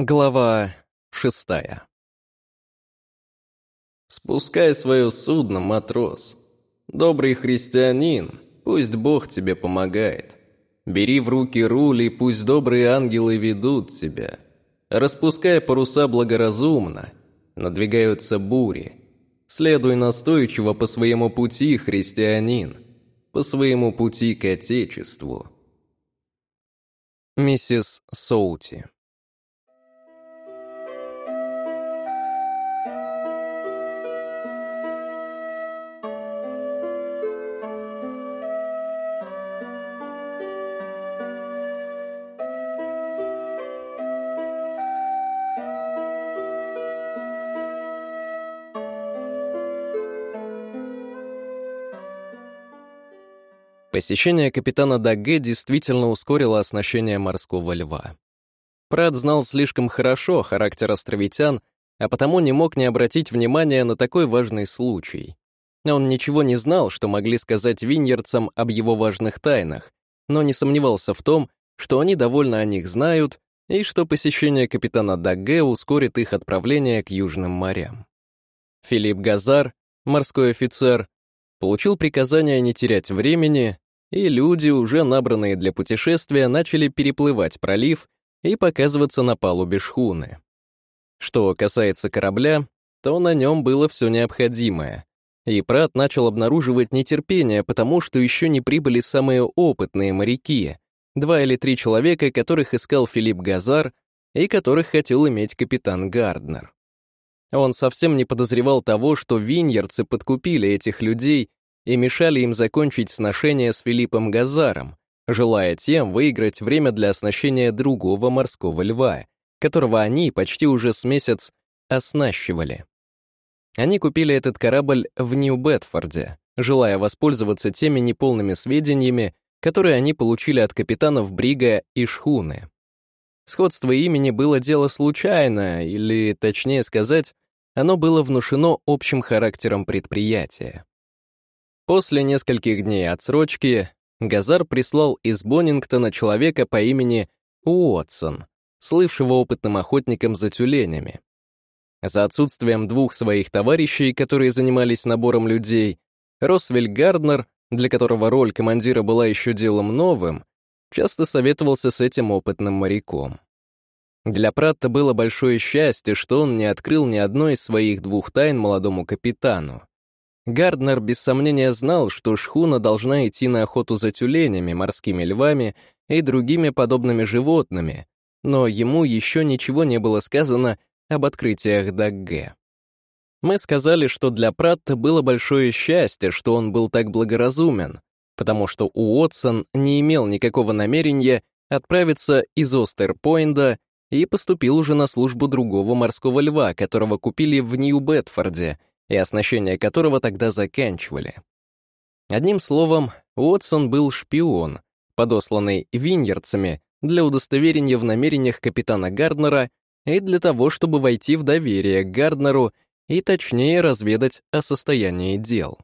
Глава шестая «Спускай свое судно, матрос. Добрый христианин, пусть Бог тебе помогает. Бери в руки руль, и пусть добрые ангелы ведут тебя. Распускай паруса благоразумно. Надвигаются бури. Следуй настойчиво по своему пути, христианин, по своему пути к Отечеству». Миссис Соути Посещение капитана Даге действительно ускорило оснащение морского льва. Прат знал слишком хорошо характер островитян, а потому не мог не обратить внимания на такой важный случай. Он ничего не знал, что могли сказать виньерцам об его важных тайнах, но не сомневался в том, что они довольно о них знают и что посещение капитана Даге ускорит их отправление к Южным морям. Филипп Газар, морской офицер, получил приказание не терять времени и люди, уже набранные для путешествия, начали переплывать пролив и показываться на палубе шхуны. Что касается корабля, то на нем было все необходимое. И Прат начал обнаруживать нетерпение, потому что еще не прибыли самые опытные моряки, два или три человека, которых искал Филипп Газар и которых хотел иметь капитан Гарднер. Он совсем не подозревал того, что виньерцы подкупили этих людей и мешали им закончить сношение с Филиппом Газаром, желая тем выиграть время для оснащения другого морского льва, которого они почти уже с месяц оснащивали. Они купили этот корабль в Нью-Бетфорде, желая воспользоваться теми неполными сведениями, которые они получили от капитанов Брига и Шхуны. Сходство имени было дело случайное, или, точнее сказать, оно было внушено общим характером предприятия. После нескольких дней отсрочки Газар прислал из Боннингтона человека по имени Уотсон, слывшего опытным охотником за тюленями. За отсутствием двух своих товарищей, которые занимались набором людей, Росвель Гарднер, для которого роль командира была еще делом новым, часто советовался с этим опытным моряком. Для Пратта было большое счастье, что он не открыл ни одной из своих двух тайн молодому капитану. Гарднер без сомнения знал, что шхуна должна идти на охоту за тюленями, морскими львами и другими подобными животными, но ему еще ничего не было сказано об открытиях Дагге. Мы сказали, что для Пратта было большое счастье, что он был так благоразумен, потому что Уотсон не имел никакого намерения отправиться из Остерпойнда и поступил уже на службу другого морского льва, которого купили в Нью-Бетфорде, и оснащение которого тогда заканчивали. Одним словом, Уотсон был шпион, подосланный виньерцами для удостоверения в намерениях капитана Гарднера и для того, чтобы войти в доверие к Гарднеру и точнее разведать о состоянии дел.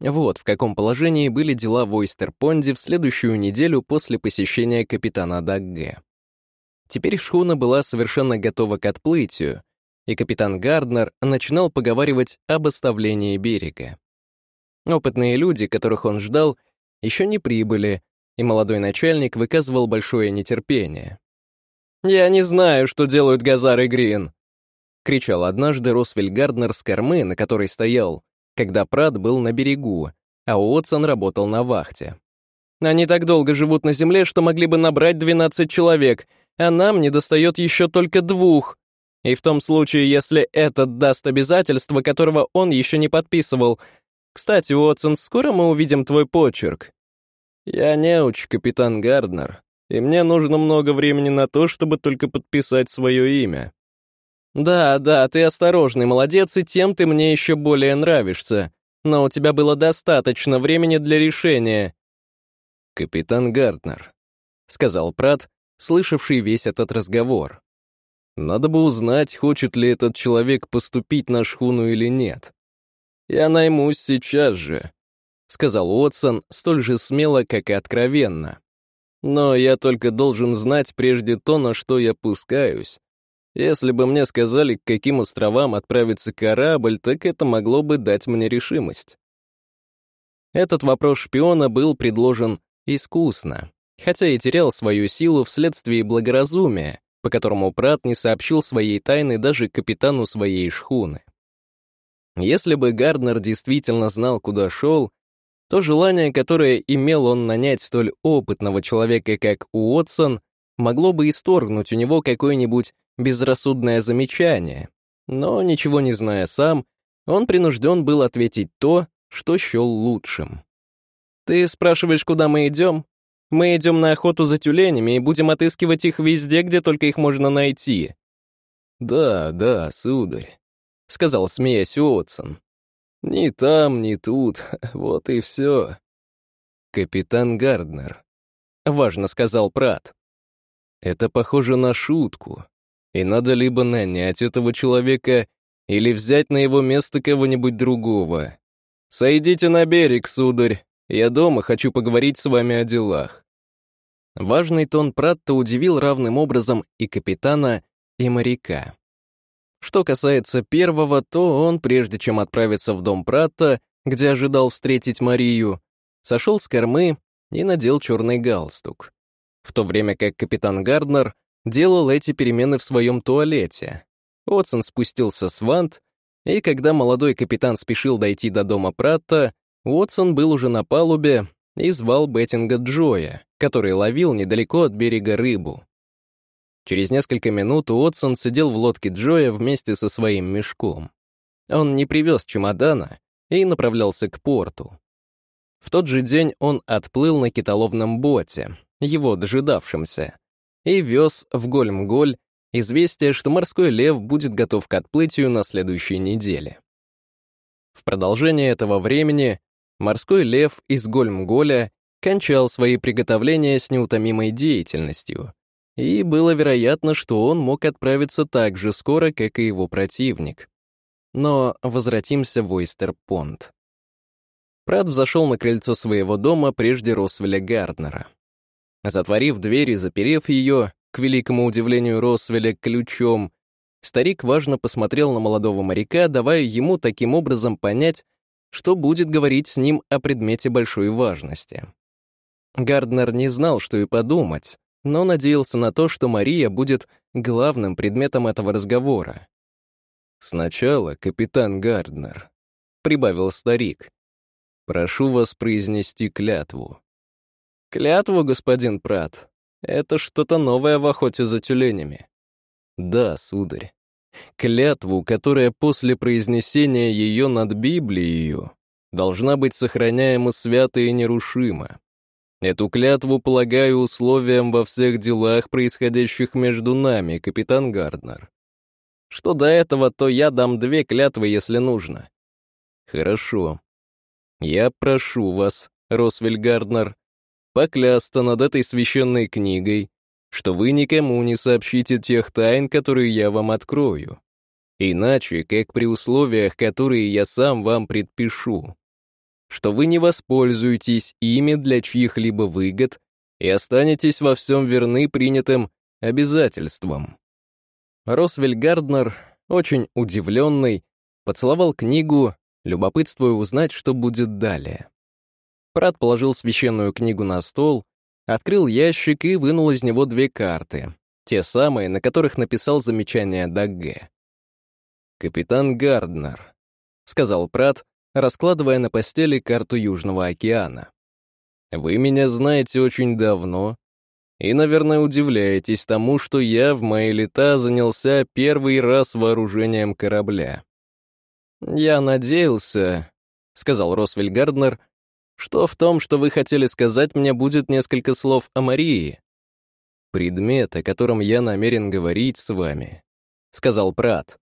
Вот в каком положении были дела в Ойстерпонде в следующую неделю после посещения капитана Дагге. Теперь шхуна была совершенно готова к отплытию, и капитан Гарднер начинал поговаривать об оставлении берега. Опытные люди, которых он ждал, еще не прибыли, и молодой начальник выказывал большое нетерпение. «Я не знаю, что делают Газар и Грин», — кричал однажды Росвель Гарднер с кормы, на которой стоял, когда Прат был на берегу, а Уотсон работал на вахте. «Они так долго живут на земле, что могли бы набрать 12 человек, а нам недостает еще только двух. И в том случае, если этот даст обязательство, которого он еще не подписывал. Кстати, Уотсон, скоро мы увидим твой почерк. Я неуч, капитан Гарднер, и мне нужно много времени на то, чтобы только подписать свое имя. Да, да, ты осторожный молодец, и тем ты мне еще более нравишься. Но у тебя было достаточно времени для решения. Капитан Гарднер, — сказал Прат, слышавший весь этот разговор. Надо бы узнать, хочет ли этот человек поступить на шхуну или нет. «Я наймусь сейчас же», — сказал Уотсон столь же смело, как и откровенно. «Но я только должен знать прежде то, на что я пускаюсь. Если бы мне сказали, к каким островам отправится корабль, так это могло бы дать мне решимость. Этот вопрос шпиона был предложен искусно, хотя и терял свою силу вследствие благоразумия, по которому Прат не сообщил своей тайны даже капитану своей шхуны. Если бы Гарднер действительно знал, куда шел, то желание, которое имел он нанять столь опытного человека, как Уотсон, могло бы исторгнуть у него какое-нибудь безрассудное замечание, но, ничего не зная сам, он принужден был ответить то, что счел лучшим. «Ты спрашиваешь, куда мы идем? Мы идем на охоту за тюленями и будем отыскивать их везде, где только их можно найти». «Да, да, сударь», — сказал, смеясь Уотсон. «Ни там, ни тут, вот и все». «Капитан Гарднер», — важно сказал Прат. «Это похоже на шутку, и надо либо нанять этого человека, или взять на его место кого-нибудь другого. «Сойдите на берег, сударь. Я дома хочу поговорить с вами о делах». Важный тон Пратта удивил равным образом и капитана, и моряка. Что касается первого, то он, прежде чем отправиться в дом Пратта, где ожидал встретить Марию, сошел с кормы и надел черный галстук. В то время как капитан Гарднер делал эти перемены в своем туалете. Отсон спустился с вант и когда молодой капитан спешил дойти до дома Пратта, Уотсон был уже на палубе и звал Беттинга Джоя, который ловил недалеко от берега рыбу. Через несколько минут Уотсон сидел в лодке Джоя вместе со своим мешком. Он не привез чемодана и направлялся к порту. В тот же день он отплыл на китоловном боте, его дожидавшемся, и вез в Гольмголь известие, что морской лев будет готов к отплытию на следующей неделе. В продолжение этого времени морской лев из Гольмголя кончал свои приготовления с неутомимой деятельностью, и было вероятно, что он мог отправиться так же скоро, как и его противник. Но возвратимся в Ойстерпонд. Прат взошел на крыльцо своего дома прежде Росвеля Гарднера. Затворив дверь и заперев ее, к великому удивлению Росвеля, ключом, старик важно посмотрел на молодого моряка, давая ему таким образом понять, что будет говорить с ним о предмете большой важности. Гарднер не знал, что и подумать, но надеялся на то, что Мария будет главным предметом этого разговора. «Сначала, капитан Гарднер», — прибавил старик, — «прошу вас произнести клятву». «Клятву, господин Прат», это что-то новое в охоте за тюленями. Да, сударь. Клятву, которая после произнесения ее над Библией должна быть сохраняема свято и нерушимо. Эту клятву полагаю условием во всех делах, происходящих между нами, капитан Гарднер. Что до этого, то я дам две клятвы, если нужно. Хорошо. Я прошу вас, Росвель Гарднер, поклясться над этой священной книгой, что вы никому не сообщите тех тайн, которые я вам открою. Иначе, как при условиях, которые я сам вам предпишу. Что вы не воспользуетесь ими для чьих-либо выгод и останетесь во всем верны принятым обязательствам. Росвель Гарднер, очень удивленный, поцеловал книгу, любопытствуя узнать, что будет далее. Прат положил священную книгу на стол, открыл ящик и вынул из него две карты, те самые, на которых написал замечание Дагге. «Капитан Гарднер», — сказал Прат, раскладывая на постели карту Южного океана. «Вы меня знаете очень давно и, наверное, удивляетесь тому, что я в мои лета занялся первый раз вооружением корабля». «Я надеялся», — сказал Росвель Гарднер, что в том, что вы хотели сказать мне, будет несколько слов о Марии? Предмет, о котором я намерен говорить с вами, сказал Прат,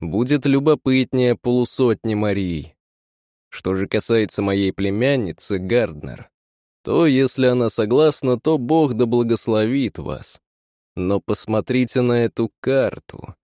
будет любопытнее полусотни Марии. Что же касается моей племянницы, Гарднер, то если она согласна, то Бог да благословит вас. Но посмотрите на эту карту.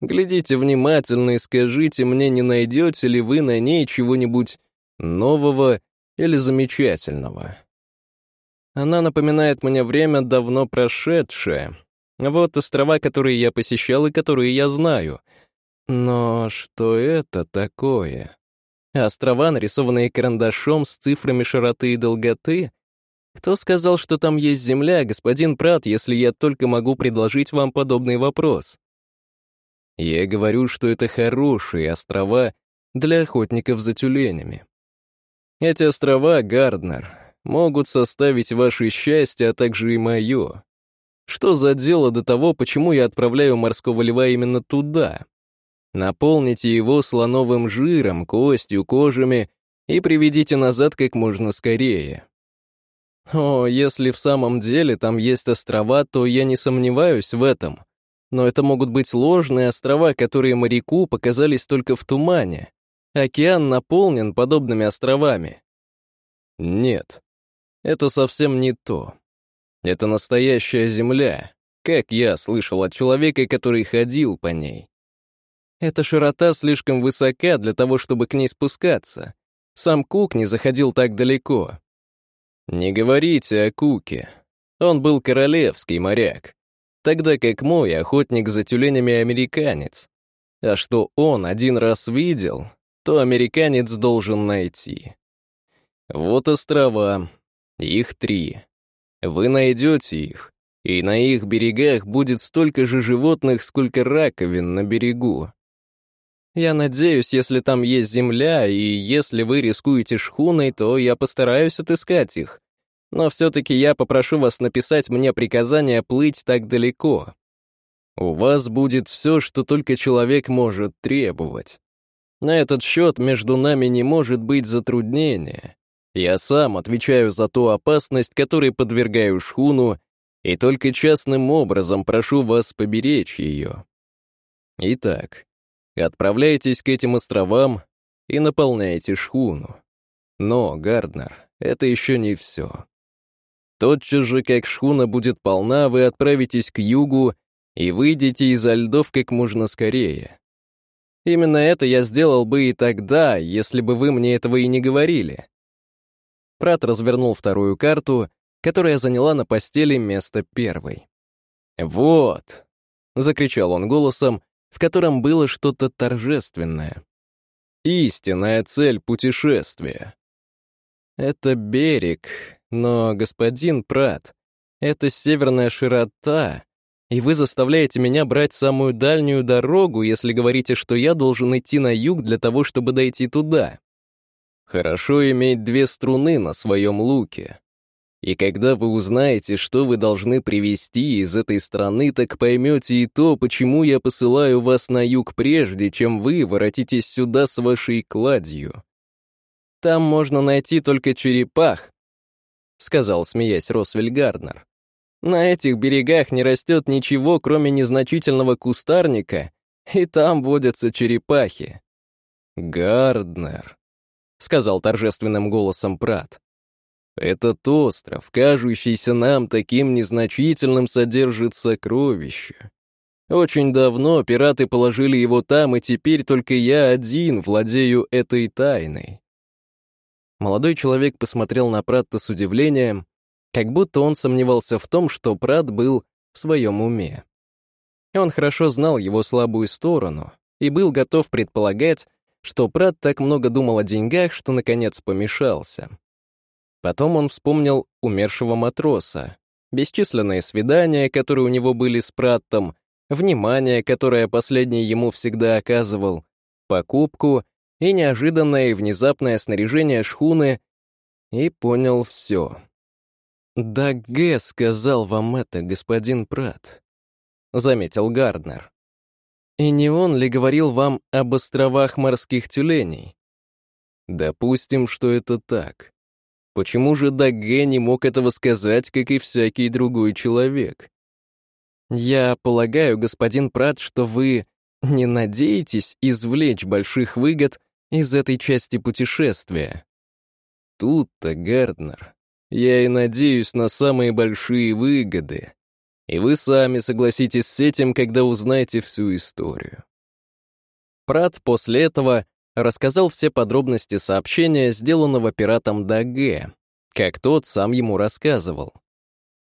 Глядите внимательно и скажите мне, не найдете ли вы на ней чего-нибудь нового или замечательного. Она напоминает мне время давно прошедшее, Вот острова, которые я посещал и которые я знаю. Но что это такое? Острова, нарисованные карандашом с цифрами широты и долготы? Кто сказал, что там есть земля, господин Прат, если я только могу предложить вам подобный вопрос? Я говорю, что это хорошие острова для охотников за тюленями. Эти острова, Гарднер, могут составить ваше счастье, а также и мое. Что за дело до того, почему я отправляю морского льва именно туда? Наполните его слоновым жиром, костью, кожами и приведите назад как можно скорее. О, если в самом деле там есть острова, то я не сомневаюсь в этом. Но это могут быть ложные острова, которые моряку показались только в тумане. Океан наполнен подобными островами. Нет, это совсем не то. Это настоящая земля, как я слышал от человека, который ходил по ней. Эта широта слишком высока для того, чтобы к ней спускаться. Сам Кук не заходил так далеко. Не говорите о Куке. Он был королевский моряк, тогда как мой охотник за тюленями американец. А что он один раз видел, то американец должен найти. Вот острова. Их три. Вы найдете их, и на их берегах будет столько же животных, сколько раковин на берегу. Я надеюсь, если там есть земля, и если вы рискуете шхуной, то я постараюсь отыскать их. Но все-таки я попрошу вас написать мне приказание плыть так далеко. У вас будет все, что только человек может требовать. На этот счет между нами не может быть затруднения. Я сам отвечаю за ту опасность, которой подвергаю шхуну, и только частным образом прошу вас поберечь ее. Итак, Отправляйтесь к этим островам и наполняйте шхуну. Но, Гарднер, это еще не все. Тотчас же, как шхуна будет полна, вы отправитесь к югу и выйдете изо льдов как можно скорее. Именно это я сделал бы и тогда, если бы вы мне этого и не говорили. Прат развернул вторую карту, которая заняла на постели место первой. «Вот!» — закричал он голосом, в котором было что-то торжественное. Истинная цель путешествия. Это берег, но, господин Прат, это северная широта, и вы заставляете меня брать самую дальнюю дорогу, если говорите, что я должен идти на юг для того, чтобы дойти туда. Хорошо иметь две струны на своем луке. И когда вы узнаете, что вы должны привезти из этой страны, так поймете и то, почему я посылаю вас на юг прежде, чем вы воротитесь сюда с вашей кладью. Там можно найти только черепах, — сказал, смеясь Росвель Гарднер. На этих берегах не растет ничего, кроме незначительного кустарника, и там водятся черепахи. «Гарднер», — сказал торжественным голосом Прат. Этот остров, кажущийся нам таким незначительным, содержит сокровища. Очень давно пираты положили его там, и теперь только я один владею этой тайной. Молодой человек посмотрел на Пратта с удивлением, как будто он сомневался в том, что Прат был в своем уме. Он хорошо знал его слабую сторону и был готов предполагать, что Прат так много думал о деньгах, что, наконец, помешался. Потом он вспомнил умершего матроса, бесчисленные свидания, которые у него были с Праттом, внимание, которое последний ему всегда оказывал, покупку и неожиданное и внезапное снаряжение шхуны, и понял все. «Да Г сказал вам это, господин Пратт», — заметил Гарднер. «И не он ли говорил вам об островах морских тюленей?» «Допустим, что это так. Почему же Даге не мог этого сказать, как и всякий другой человек? Я полагаю, господин Прат, что вы не надеетесь извлечь больших выгод из этой части путешествия. Тут-то, Гарднер, я и надеюсь на самые большие выгоды. И вы сами согласитесь с этим, когда узнаете всю историю. Прат после этого рассказал все подробности сообщения, сделанного пиратом Даге, как тот сам ему рассказывал.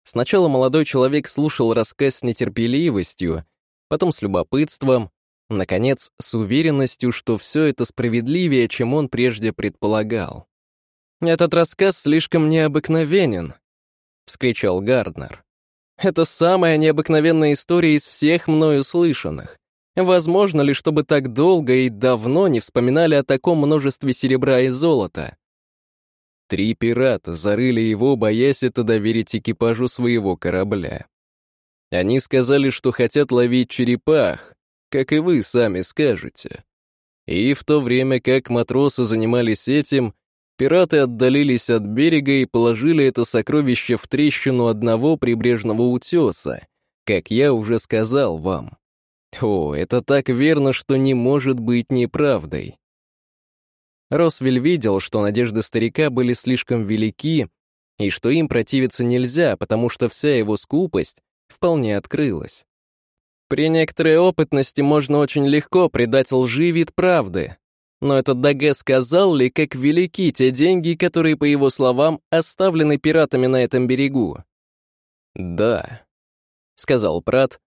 Сначала молодой человек слушал рассказ с нетерпеливостью, потом с любопытством, наконец, с уверенностью, что все это справедливее, чем он прежде предполагал. «Этот рассказ слишком необыкновенен», — вскричал Гарднер. «Это самая необыкновенная история из всех мною слышанных. Возможно ли, чтобы так долго и давно не вспоминали о таком множестве серебра и золота? Три пирата зарыли его, боясь это доверить экипажу своего корабля. Они сказали, что хотят ловить черепах, как и вы сами скажете. И в то время как матросы занимались этим, пираты отдалились от берега и положили это сокровище в трещину одного прибрежного утеса, как я уже сказал вам. О, это так верно, что не может быть неправдой. Росвель видел, что надежды старика были слишком велики, и что им противиться нельзя, потому что вся его скупость вполне открылась. При некоторой опытности можно очень легко придать лжи вид правды. Но этот Даге сказал ли, как велики те деньги, которые, по его словам, оставлены пиратами на этом берегу? «Да», — сказал Прат,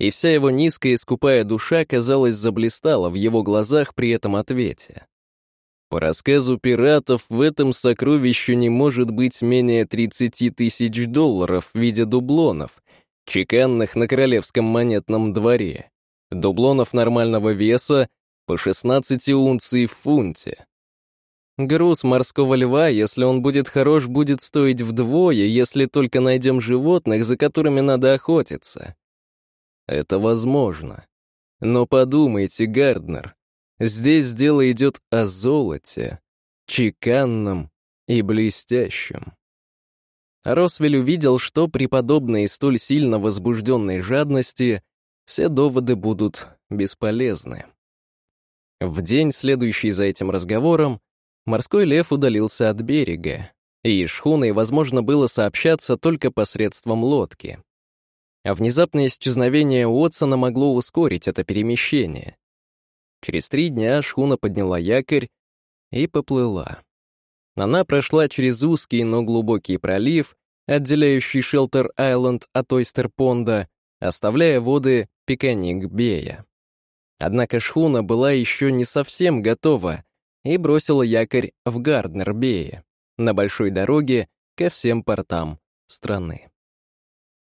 и вся его низкая и скупая душа, казалось, заблистала в его глазах при этом ответе. По рассказу пиратов, в этом сокровище не может быть менее 30 тысяч долларов в виде дублонов, чеканных на королевском монетном дворе, дублонов нормального веса по 16 унций в фунте. Груз морского льва, если он будет хорош, будет стоить вдвое, если только найдем животных, за которыми надо охотиться. Это возможно. Но подумайте, Гарднер, здесь дело идет о золоте, чеканном и блестящем. Росвель увидел, что при подобной столь сильно возбужденной жадности все доводы будут бесполезны. В день, следующий за этим разговором, морской лев удалился от берега, и шхуной возможно было сообщаться только посредством лодки а внезапное исчезновение Уотсона могло ускорить это перемещение. Через три дня шхуна подняла якорь и поплыла. Она прошла через узкий, но глубокий пролив, отделяющий Шелтер-Айленд от Ойстер-Понда, оставляя воды Пиканик-Бея. Однако шхуна была еще не совсем готова и бросила якорь в Гарднер-Бее, на большой дороге ко всем портам страны.